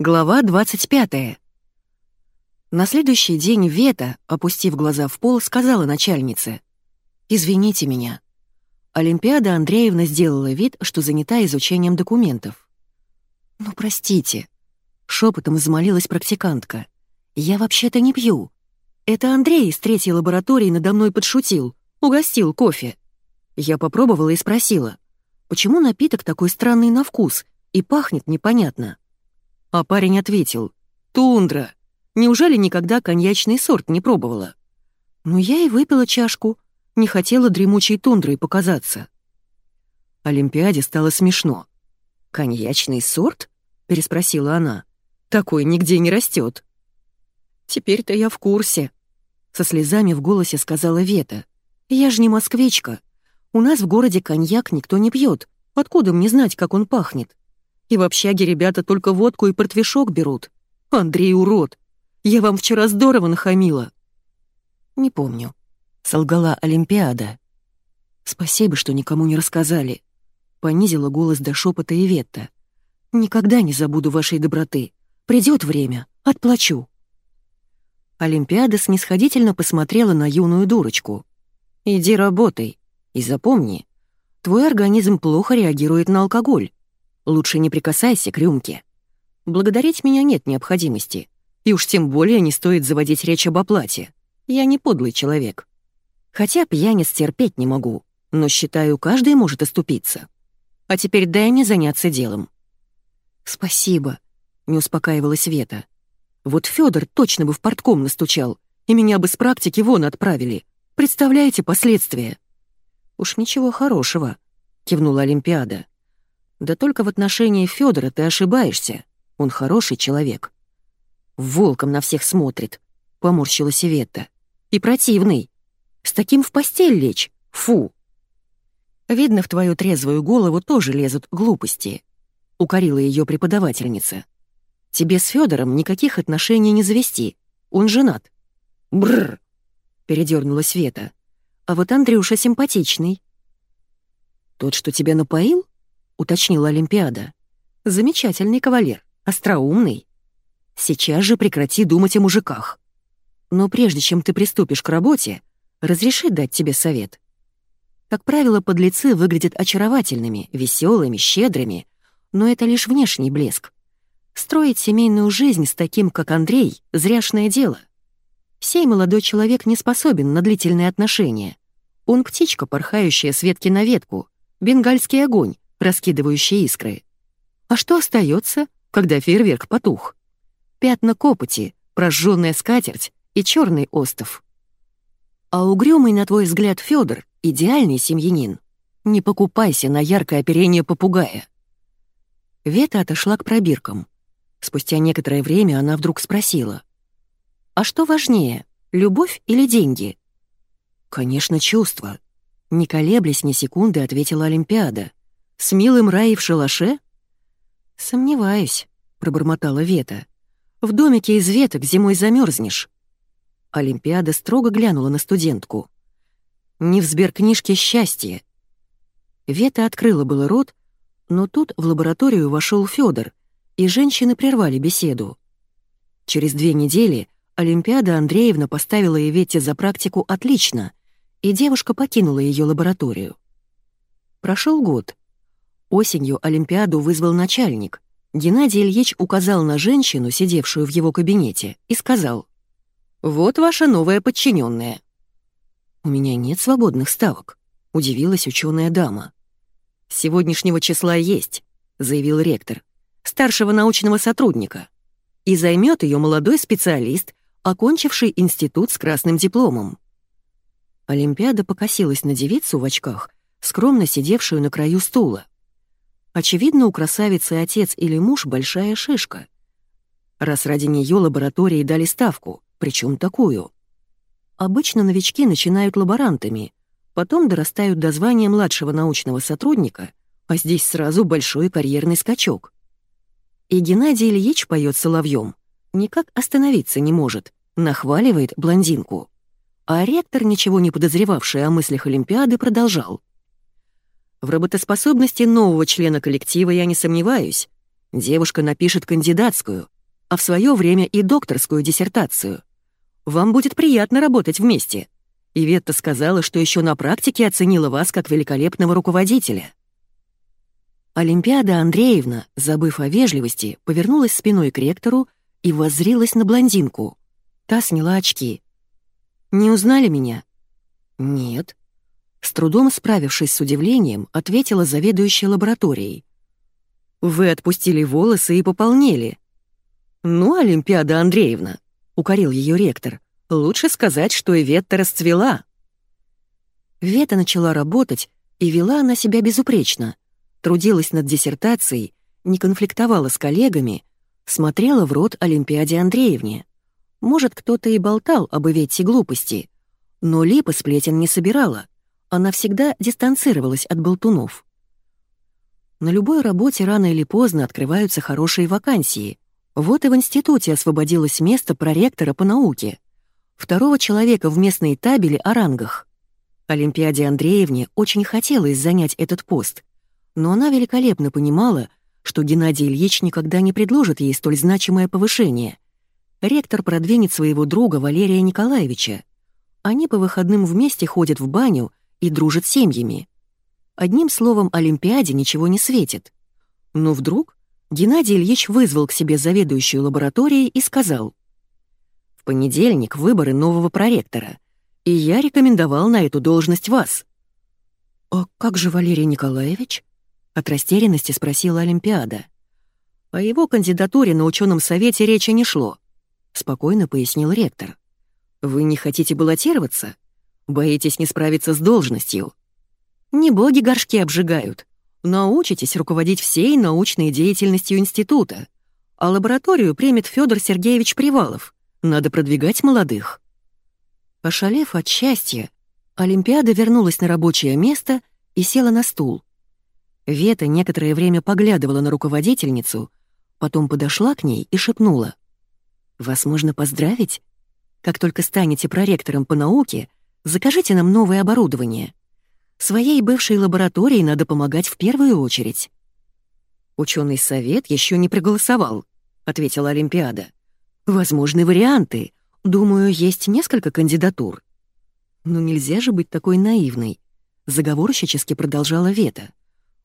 Глава 25. На следующий день Вета, опустив глаза в пол, сказала начальнице. «Извините меня». Олимпиада Андреевна сделала вид, что занята изучением документов. «Ну, простите», — шепотом взмолилась практикантка. «Я вообще-то не пью. Это Андрей из третьей лаборатории надо мной подшутил, угостил кофе». Я попробовала и спросила, почему напиток такой странный на вкус и пахнет непонятно. А парень ответил, «Тундра, неужели никогда коньячный сорт не пробовала?» Ну, я и выпила чашку, не хотела дремучей тундрой показаться. Олимпиаде стало смешно. «Коньячный сорт?» — переспросила она. «Такой нигде не растет. «Теперь-то я в курсе», — со слезами в голосе сказала Вета. «Я же не москвичка. У нас в городе коньяк никто не пьет. Откуда мне знать, как он пахнет?» И в общаге ребята только водку и портвишок берут. Андрей урод. Я вам вчера здорово нахамила». «Не помню», — солгала Олимпиада. «Спасибо, что никому не рассказали», — понизила голос до шепота Иветта. «Никогда не забуду вашей доброты. Придет время, отплачу». Олимпиада снисходительно посмотрела на юную дурочку. «Иди работай. И запомни, твой организм плохо реагирует на алкоголь. Лучше не прикасайся к рюмке. Благодарить меня нет необходимости. И уж тем более не стоит заводить речь об оплате. Я не подлый человек. Хотя пьяниц терпеть не могу, но считаю, каждый может оступиться. А теперь дай мне заняться делом». «Спасибо», — не успокаивалась Света. «Вот Федор точно бы в портком настучал, и меня бы с практики вон отправили. Представляете последствия?» «Уж ничего хорошего», — кивнула Олимпиада. Да только в отношении Федора ты ошибаешься. Он хороший человек. Волком на всех смотрит, поморщилась Иветта. И противный. С таким в постель лечь. Фу. Видно, в твою трезвую голову тоже лезут глупости, укорила ее преподавательница. Тебе с Федором никаких отношений не завести. Он женат. Бррр, передернула Света. А вот Андрюша симпатичный. Тот, что тебя напоил? Уточнила Олимпиада. «Замечательный кавалер, остроумный. Сейчас же прекрати думать о мужиках. Но прежде чем ты приступишь к работе, разреши дать тебе совет. Как правило, подлецы выглядят очаровательными, веселыми, щедрыми, но это лишь внешний блеск. Строить семейную жизнь с таким, как Андрей, — зряшное дело. Сей молодой человек не способен на длительные отношения. Он птичка, порхающая с ветки на ветку, бенгальский огонь, раскидывающие искры. А что остается, когда фейерверк потух? Пятна копоти, прожженная скатерть и черный остов. А угрюмый, на твой взгляд, Федор идеальный семьянин. Не покупайся на яркое оперение попугая. Вета отошла к пробиркам. Спустя некоторое время она вдруг спросила. «А что важнее, любовь или деньги?» «Конечно, чувства», — не колеблясь ни секунды, ответила Олимпиада. С милым Раей в шалаше? Сомневаюсь, пробормотала Вета. В домике из веток зимой замерзнешь. Олимпиада строго глянула на студентку. «Не в сберкнижке счастье». Вета открыла было рот, но тут в лабораторию вошел Федор, и женщины прервали беседу. Через две недели Олимпиада Андреевна поставила Ивете за практику отлично, и девушка покинула ее лабораторию. Прошел год. Осенью Олимпиаду вызвал начальник. Геннадий Ильич указал на женщину, сидевшую в его кабинете, и сказал, «Вот ваша новая подчиненная. «У меня нет свободных ставок», — удивилась ученая дама. «С сегодняшнего числа есть», — заявил ректор, «старшего научного сотрудника. И займет ее молодой специалист, окончивший институт с красным дипломом». Олимпиада покосилась на девицу в очках, скромно сидевшую на краю стула. Очевидно, у красавицы отец или муж большая шишка. Раз ради нее лаборатории дали ставку, причем такую. Обычно новички начинают лаборантами, потом дорастают до звания младшего научного сотрудника, а здесь сразу большой карьерный скачок. И Геннадий Ильич поет соловьем, никак остановиться не может, нахваливает блондинку. А ректор, ничего не подозревавший о мыслях Олимпиады, продолжал. В работоспособности нового члена коллектива я не сомневаюсь. Девушка напишет кандидатскую, а в свое время и докторскую диссертацию. Вам будет приятно работать вместе. И Ветта сказала, что еще на практике оценила вас как великолепного руководителя. Олимпиада Андреевна, забыв о вежливости, повернулась спиной к ректору и воззрилась на блондинку. Та сняла очки. «Не узнали меня?» «Нет». С трудом справившись с удивлением, ответила заведующая лабораторией. «Вы отпустили волосы и пополнели». «Ну, Олимпиада Андреевна», — укорил ее ректор, — «лучше сказать, что и Ветта расцвела». Вета начала работать, и вела она себя безупречно. Трудилась над диссертацией, не конфликтовала с коллегами, смотрела в рот Олимпиаде Андреевне. Может, кто-то и болтал об Иветте глупости, но Липа сплетен не собирала. Она всегда дистанцировалась от болтунов. На любой работе рано или поздно открываются хорошие вакансии. Вот и в институте освободилось место проректора по науке. Второго человека в местной табели о рангах. Олимпиаде Андреевне очень хотелось занять этот пост, но она великолепно понимала, что Геннадий Ильич никогда не предложит ей столь значимое повышение. Ректор продвинет своего друга Валерия Николаевича. Они по выходным вместе ходят в баню и дружат семьями. Одним словом, Олимпиаде ничего не светит. Но вдруг Геннадий Ильич вызвал к себе заведующую лабораторией и сказал, «В понедельник выборы нового проректора, и я рекомендовал на эту должность вас». «А как же Валерий Николаевич?» — от растерянности спросила Олимпиада. О его кандидатуре на ученом совете речи не шло, — спокойно пояснил ректор. «Вы не хотите баллотироваться? Боитесь не справиться с должностью? Не боги горшки обжигают. Научитесь руководить всей научной деятельностью института. А лабораторию примет Федор Сергеевич Привалов. Надо продвигать молодых. Ошалев от счастья, Олимпиада вернулась на рабочее место и села на стул. Вета некоторое время поглядывала на руководительницу, потом подошла к ней и шепнула. «Вас можно поздравить? Как только станете проректором по науке, закажите нам новое оборудование. Своей бывшей лаборатории надо помогать в первую очередь». «Ученый совет еще не проголосовал», — ответила Олимпиада. «Возможны варианты. Думаю, есть несколько кандидатур». «Но нельзя же быть такой наивной», — заговорщически продолжала Вета.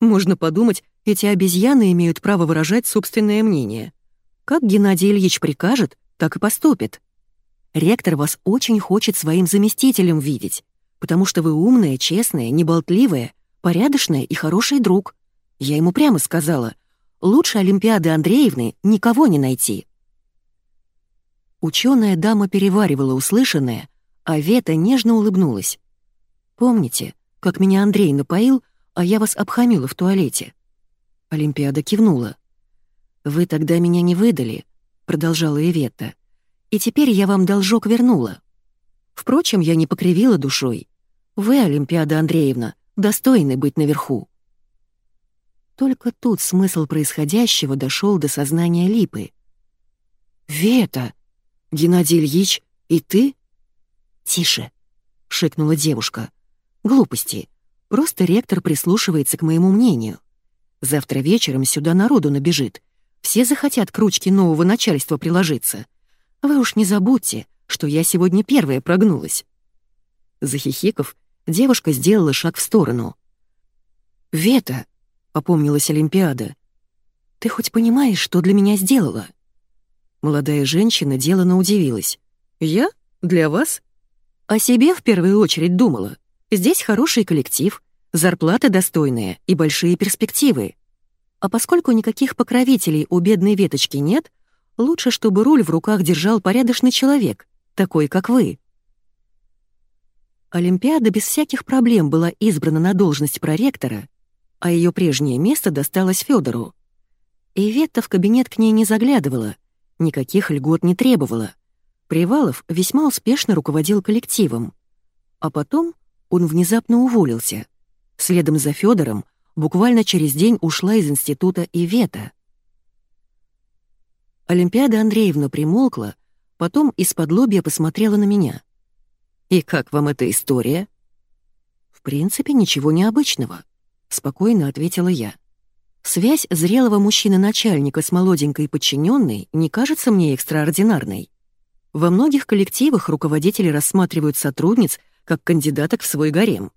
«Можно подумать, эти обезьяны имеют право выражать собственное мнение. Как Геннадий Ильич прикажет, так и поступит. Ректор вас очень хочет своим заместителем видеть потому что вы умная, честная, неболтливая, порядочная и хороший друг. Я ему прямо сказала, лучше Олимпиады Андреевны никого не найти». Ученая дама переваривала услышанное, а Вета нежно улыбнулась. «Помните, как меня Андрей напоил, а я вас обхамила в туалете?» Олимпиада кивнула. «Вы тогда меня не выдали», — продолжала Иветта. «И теперь я вам должок вернула. Впрочем, я не покривила душой. Вы, Олимпиада Андреевна, достойны быть наверху». Только тут смысл происходящего дошел до сознания Липы. «Вета! Геннадий Ильич, и ты?» «Тише!» — шикнула девушка. «Глупости. Просто ректор прислушивается к моему мнению. Завтра вечером сюда народу набежит. Все захотят к ручке нового начальства приложиться. Вы уж не забудьте, что я сегодня первая прогнулась». Захихиков, Девушка сделала шаг в сторону. «Вета», — попомнилась Олимпиада, — «ты хоть понимаешь, что для меня сделала?» Молодая женщина делано удивилась. «Я? Для вас?» «О себе в первую очередь думала. Здесь хороший коллектив, зарплата достойная и большие перспективы. А поскольку никаких покровителей у бедной веточки нет, лучше, чтобы руль в руках держал порядочный человек, такой, как вы. Олимпиада без всяких проблем была избрана на должность проректора, а ее прежнее место досталось Федору. И Ветта в кабинет к ней не заглядывала, никаких льгот не требовала. Привалов весьма успешно руководил коллективом. А потом он внезапно уволился. Следом за Федором буквально через день ушла из института и Вета. Олимпиада Андреевна примолкла, потом из-под лобья посмотрела на меня — «И как вам эта история?» «В принципе, ничего необычного», — спокойно ответила я. Связь зрелого мужчины-начальника с молоденькой подчиненной не кажется мне экстраординарной. Во многих коллективах руководители рассматривают сотрудниц как кандидаток в свой гарем.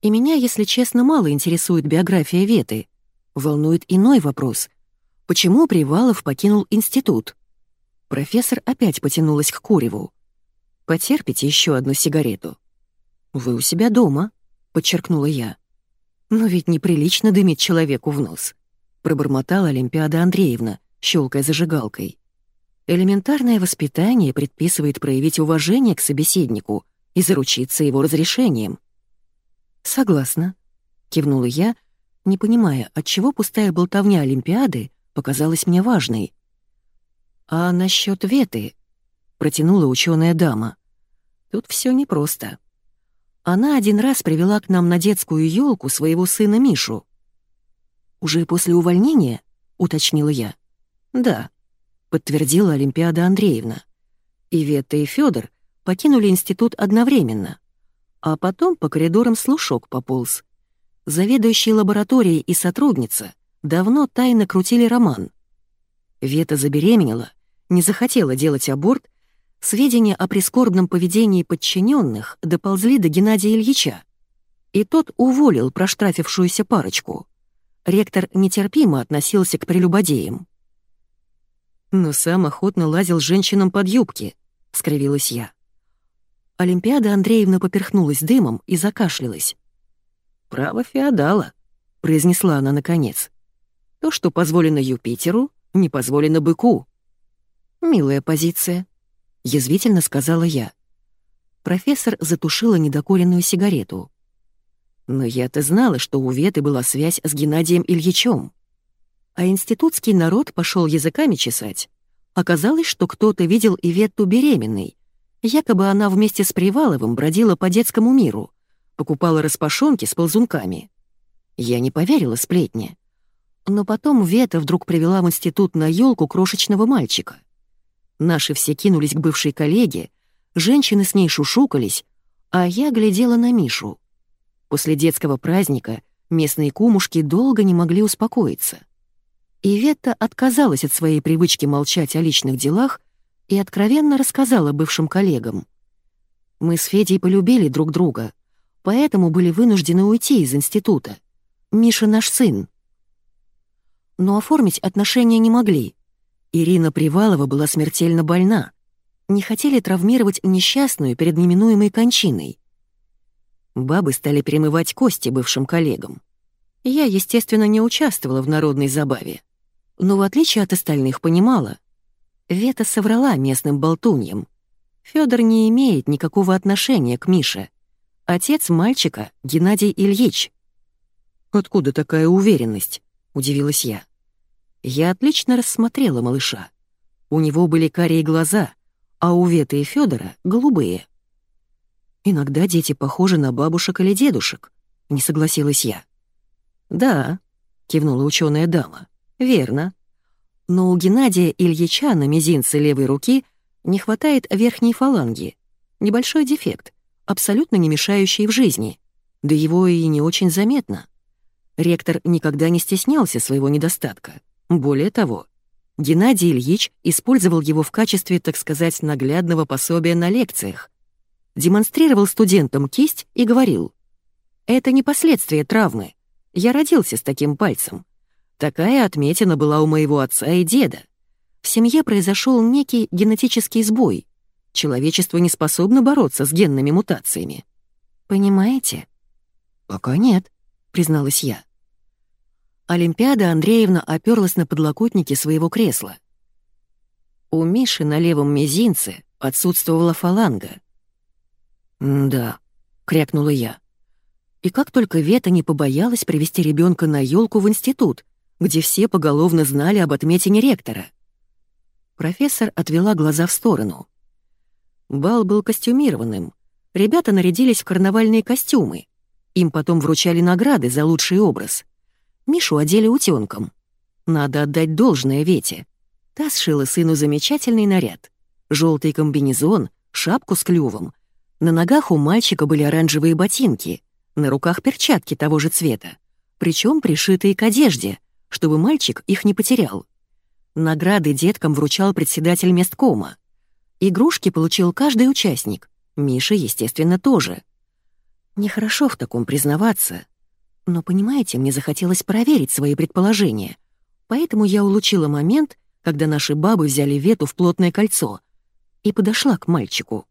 И меня, если честно, мало интересует биография Веты. Волнует иной вопрос. Почему Привалов покинул институт? Профессор опять потянулась к Куреву. «Потерпите еще одну сигарету». «Вы у себя дома», — подчеркнула я. «Но ведь неприлично дымить человеку в нос», — пробормотала Олимпиада Андреевна, щелкая зажигалкой. «Элементарное воспитание предписывает проявить уважение к собеседнику и заручиться его разрешением». «Согласна», — кивнула я, не понимая, отчего пустая болтовня Олимпиады показалась мне важной. «А насчет Веты?» — протянула ученая дама. «Тут все непросто. Она один раз привела к нам на детскую елку своего сына Мишу. «Уже после увольнения?» — уточнила я. «Да», — подтвердила Олимпиада Андреевна. И Ветта и Федор покинули институт одновременно. А потом по коридорам слушок пополз. Заведующий лабораторией и сотрудница давно тайно крутили роман. Вета забеременела, не захотела делать аборт сведения о прискорбном поведении подчиненных доползли до Геннадия Ильича. И тот уволил проштрафившуюся парочку. Ректор нетерпимо относился к прелюбодеям. «Но сам охотно лазил женщинам под юбки», — скривилась я. Олимпиада Андреевна поперхнулась дымом и закашлялась. «Право феодала», — произнесла она наконец. «То, что позволено Юпитеру, не позволено быку». «Милая позиция», — язвительно сказала я. Профессор затушила недокуренную сигарету. Но я-то знала, что у Веты была связь с Геннадием Ильичем. А институтский народ пошел языками чесать. Оказалось, что кто-то видел Иветту беременной. Якобы она вместе с Приваловым бродила по детскому миру, покупала распашонки с ползунками. Я не поверила сплетне. Но потом Вета вдруг привела в институт на елку крошечного мальчика. Наши все кинулись к бывшей коллеге, женщины с ней шушукались, а я глядела на Мишу. После детского праздника местные кумушки долго не могли успокоиться. Иветта отказалась от своей привычки молчать о личных делах и откровенно рассказала бывшим коллегам. Мы с Федей полюбили друг друга, поэтому были вынуждены уйти из института. Миша наш сын. Но оформить отношения не могли, Ирина Привалова была смертельно больна. Не хотели травмировать несчастную перед неминуемой кончиной. Бабы стали перемывать кости бывшим коллегам. Я, естественно, не участвовала в народной забаве. Но в отличие от остальных понимала. Вета соврала местным болтуньям. Фёдор не имеет никакого отношения к Мише. Отец мальчика — Геннадий Ильич. «Откуда такая уверенность?» — удивилась я. Я отлично рассмотрела малыша. У него были карие глаза, а у Веты и Федора голубые. «Иногда дети похожи на бабушек или дедушек», — не согласилась я. «Да», — кивнула ученая дама, — «верно. Но у Геннадия Ильича на мизинце левой руки не хватает верхней фаланги. Небольшой дефект, абсолютно не мешающий в жизни. Да его и не очень заметно. Ректор никогда не стеснялся своего недостатка. Более того, Геннадий Ильич использовал его в качестве, так сказать, наглядного пособия на лекциях. Демонстрировал студентам кисть и говорил, «Это не последствия травмы. Я родился с таким пальцем. Такая отметина была у моего отца и деда. В семье произошел некий генетический сбой. Человечество не способно бороться с генными мутациями. Понимаете? Пока нет, призналась я. Олимпиада Андреевна оперлась на подлокотники своего кресла. У Миши на левом мизинце отсутствовала фаланга. «Да», — крякнула я. И как только Вета не побоялась привести ребенка на елку в институт, где все поголовно знали об отметине ректора. Профессор отвела глаза в сторону. Бал был костюмированным. Ребята нарядились в карнавальные костюмы. Им потом вручали награды за лучший образ. Мишу одели утенком. Надо отдать должное Вете. Та сшила сыну замечательный наряд. Желтый комбинезон, шапку с клювом. На ногах у мальчика были оранжевые ботинки, на руках перчатки того же цвета, причем пришитые к одежде, чтобы мальчик их не потерял. Награды деткам вручал председатель месткома. Игрушки получил каждый участник, Миша, естественно, тоже. Нехорошо в таком признаваться. Но, понимаете, мне захотелось проверить свои предположения. Поэтому я улучила момент, когда наши бабы взяли Вету в плотное кольцо, и подошла к мальчику.